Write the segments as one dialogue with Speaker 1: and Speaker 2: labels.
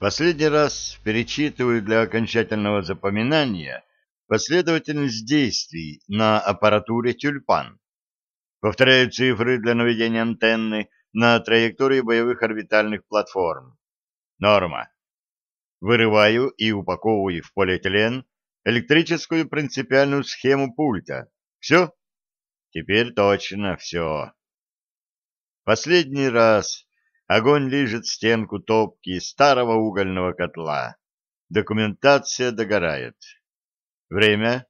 Speaker 1: Последний раз перечитываю для окончательного запоминания последовательность действий на аппаратуре «Тюльпан». Повторяю цифры для наведения антенны на траектории боевых орбитальных платформ. Норма. Вырываю и упаковываю в полиэтилен электрическую принципиальную схему пульта. Все? Теперь точно все. Последний раз огонь лижет стенку топки старого угольного котла. Документация догорает. Время?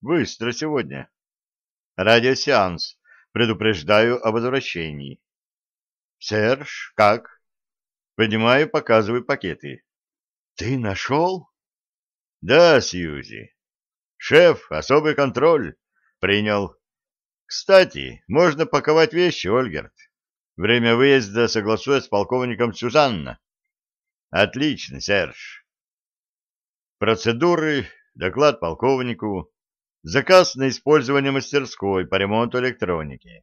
Speaker 1: Быстро сегодня. Радиосеанс. Предупреждаю о возвращении. Серж, как? Поднимаю, показываю пакеты. Ты нашел? Да, Сьюзи. Шеф, особый контроль. Принял. Кстати, можно паковать вещи, Ольгерт. Время выезда согласуя с полковником Сюзанна. Отлично, Серж. Процедуры, доклад полковнику, заказ на использование мастерской по ремонту электроники.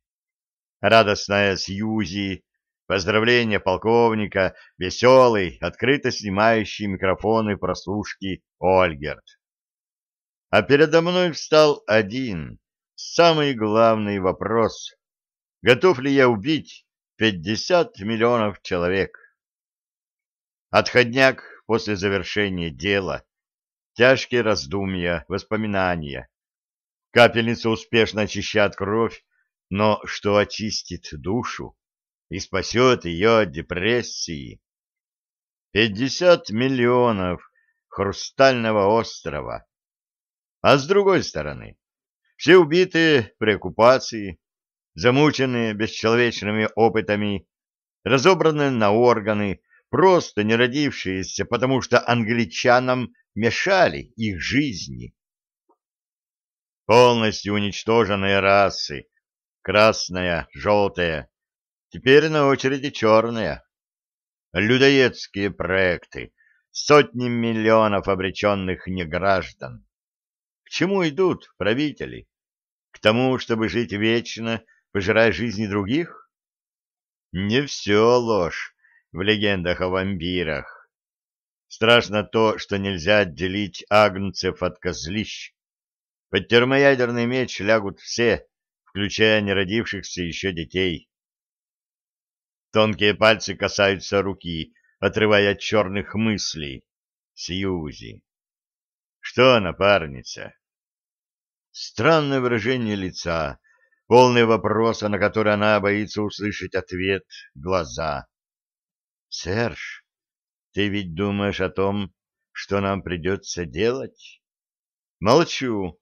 Speaker 1: Радостная Сьюзи, поздравление полковника, веселый, открыто снимающий микрофоны прослушки Ольгерт. А передо мной встал один, самый главный вопрос. Готов ли я убить 50 миллионов человек? Отходняк после завершения дела, тяжкие раздумья, воспоминания. Капельница успешно очищает кровь, но что очистит душу и спасет ее от депрессии? 50 миллионов хрустального острова. А с другой стороны, все убитые при оккупации, замученные бесчеловечными опытами, разобранные на органы, просто не родившиеся, потому что англичанам мешали их жизни. Полностью уничтоженные расы, красная, желтая, теперь на очереди черная. Людоедские проекты, сотни миллионов обреченных неграждан. К чему идут правители? К тому, чтобы жить вечно, пожирая жизни других? Не все ложь в легендах о вампирах. Страшно то, что нельзя отделить агнцев от козлищ. Под термоядерный меч лягут все, включая неродившихся еще детей. Тонкие пальцы касаются руки, отрывая от черных мыслей. Сьюзи. Что, напарница? Странное выражение лица, полные вопроса, на которые она боится услышать ответ, глаза. Серж, ты ведь думаешь о том, что нам придется делать? Молчу.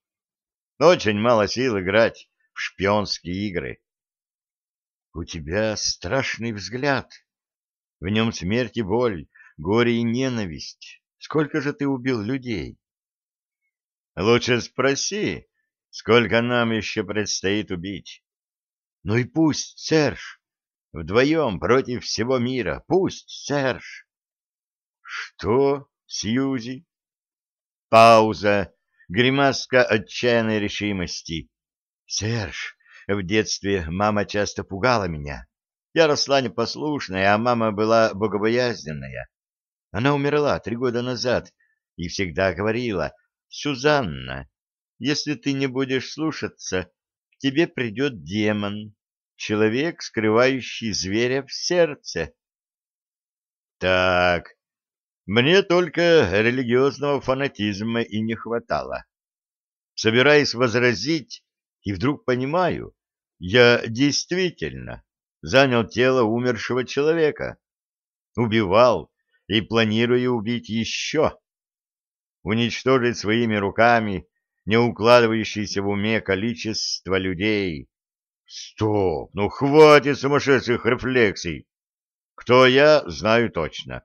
Speaker 1: Очень мало сил играть в шпионские игры. У тебя страшный взгляд. В нем смерть и боль, горе и ненависть. Сколько же ты убил людей? Лучше спроси, сколько нам еще предстоит убить. Ну и пусть, Серж, вдвоем против всего мира, пусть, Серж. Что, Сьюзи? Пауза, гримаска отчаянной решимости. Серж, в детстве мама часто пугала меня. Я росла непослушная, а мама была богобоязненная. Она умерла три года назад и всегда говорила — Сюзанна, если ты не будешь слушаться, к тебе придет демон, человек, скрывающий зверя в сердце. Так, мне только религиозного фанатизма и не хватало. Собираясь возразить, и вдруг понимаю, я действительно занял тело умершего человека, убивал и планирую убить еще уничтожить своими руками не укладывающееся в уме количество людей. Стоп, ну хватит сумасшедших рефлексий. Кто я, знаю точно.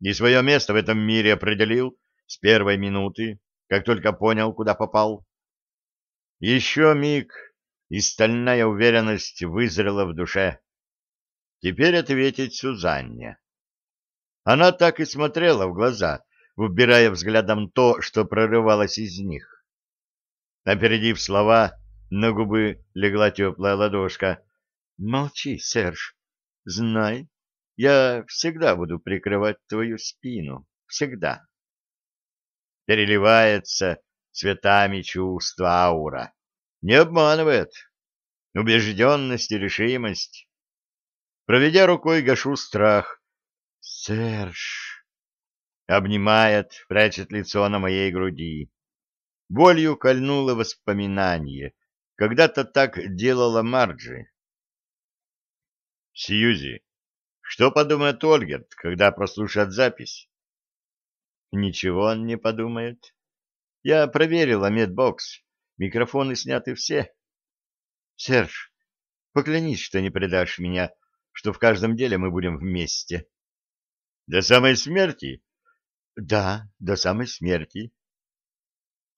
Speaker 1: И свое место в этом мире определил с первой минуты, как только понял, куда попал. Еще миг, и стальная уверенность вызрела в душе. Теперь ответить Сюзанне. Она так и смотрела в глаза, выбирая взглядом то, что прорывалось из них. Опередив слова, на губы легла теплая ладошка. — Молчи, Серж. Знай, Я всегда буду прикрывать твою спину. Всегда. Переливается цветами чувства аура. Не обманывает. Убежденность и решимость. Проведя рукой, гашу страх. Серж обнимает, прячет лицо на моей груди. Болью кольнуло воспоминание. Когда-то так делала Марджи. Сьюзи, что подумает Ольгерт, когда прослушает запись? Ничего он не подумает. Я проверила медбокс. Микрофоны сняты все. Серж, поклянись, что не предашь меня, что в каждом деле мы будем вместе. До самой смерти? Да, до самой смерти.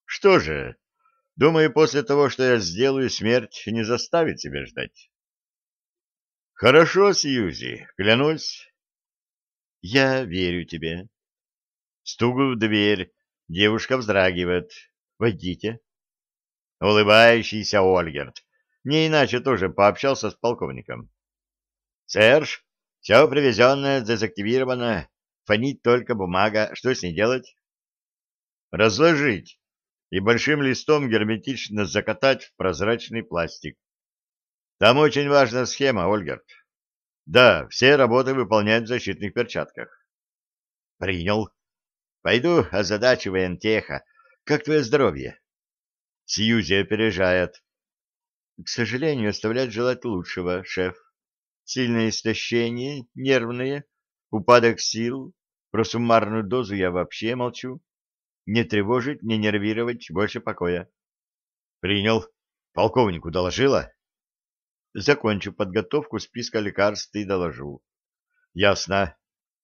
Speaker 1: Что же, думаю, после того, что я сделаю, смерть не заставит себя ждать. Хорошо, Сьюзи, клянусь. Я верю тебе. Стук в дверь. Девушка вздрагивает. Войдите. Улыбающийся Ольгерт. Не иначе тоже пообщался с полковником. Серж, все привезенное дезактивировано. Фонит только бумага. Что с ней делать? Разложить и большим листом герметично закатать в прозрачный пластик. Там очень важная схема, Ольгерт. Да, все работы выполнять в защитных перчатках. Принял. Пойду озадачивай антеха. Как твое здоровье? Сьюзи опережает. К сожалению, оставлять желать лучшего, шеф. Сильное истощение, нервные, упадок сил. Про суммарную дозу я вообще молчу. Не тревожить, не нервировать, больше покоя. Принял. Полковнику доложила? Закончу подготовку списка лекарств и доложу. Ясно.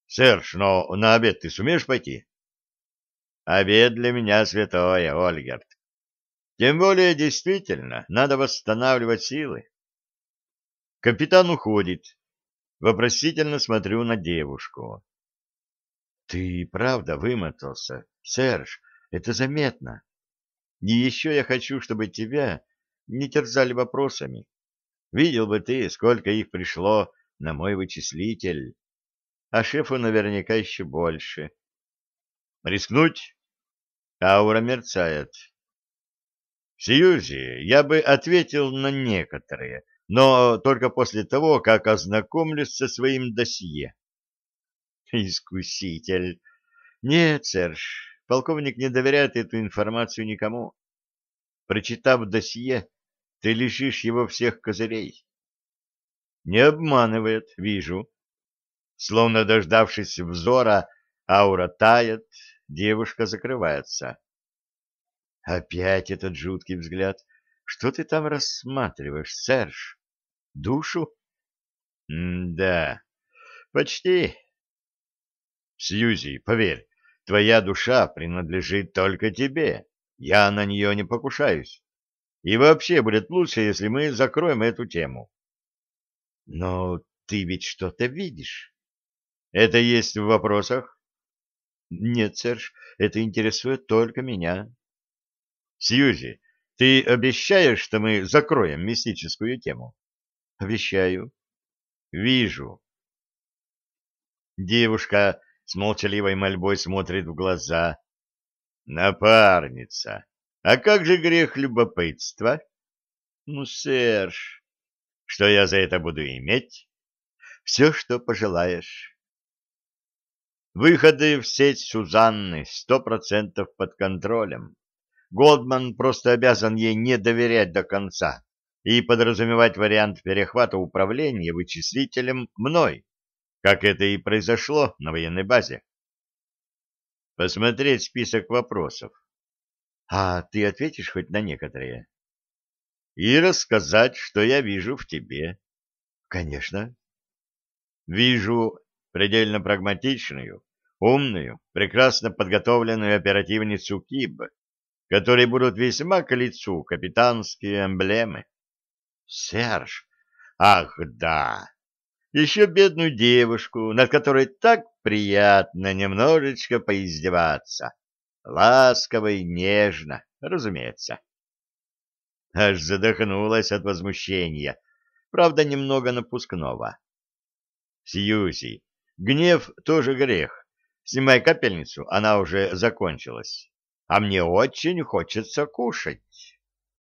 Speaker 1: Серж, но на обед ты сумеешь пойти? Обед для меня святое, Ольгерт. Тем более, действительно, надо восстанавливать силы. Капитан уходит. Вопросительно смотрю на девушку. Ты правда вымотался, Серж, это заметно. И еще я хочу, чтобы тебя не терзали вопросами. Видел бы ты, сколько их пришло на мой вычислитель. А шефу наверняка еще больше. Рискнуть? Аура мерцает. Сьюзи, я бы ответил на некоторые, но только после того, как ознакомлюсь со своим досье. Искуситель. Нет, Серж, полковник не доверяет эту информацию никому. Прочитав досье, ты лишишь его всех козырей. Не обманывает, вижу. Словно дождавшись взора, аура тает, девушка закрывается. Опять этот жуткий взгляд. Что ты там рассматриваешь, Серж? Душу? М-да, почти. Сьюзи, поверь, твоя душа принадлежит только тебе. Я на нее не покушаюсь. И вообще будет лучше, если мы закроем эту тему. Но ты ведь что-то видишь. Это есть в вопросах? Нет, Серж, это интересует только меня. Сьюзи, ты обещаешь, что мы закроем мистическую тему? Обещаю. Вижу. Девушка с молчаливой мольбой смотрит в глаза. Напарница. А как же грех любопытства? Ну, Серж, что я за это буду иметь? Все, что пожелаешь. Выходы в сеть Сузанны сто процентов под контролем. Голдман просто обязан ей не доверять до конца и подразумевать вариант перехвата управления вычислителем мной, как это и произошло на военной базе. Посмотреть список вопросов. А ты ответишь хоть на некоторые? И рассказать, что я вижу в тебе. Конечно. Вижу предельно прагматичную, умную, прекрасно подготовленную оперативницу КИБ, которой будут весьма к лицу капитанские эмблемы. Серж, ах да, еще бедную девушку, над которой так приятно немножечко поиздеваться. Ласково и нежно, разумеется. Аж задохнулась от возмущения, правда, немного напускного. Сьюзи, Гнев тоже грех. Снимай капельницу, она уже закончилась. А мне очень хочется кушать.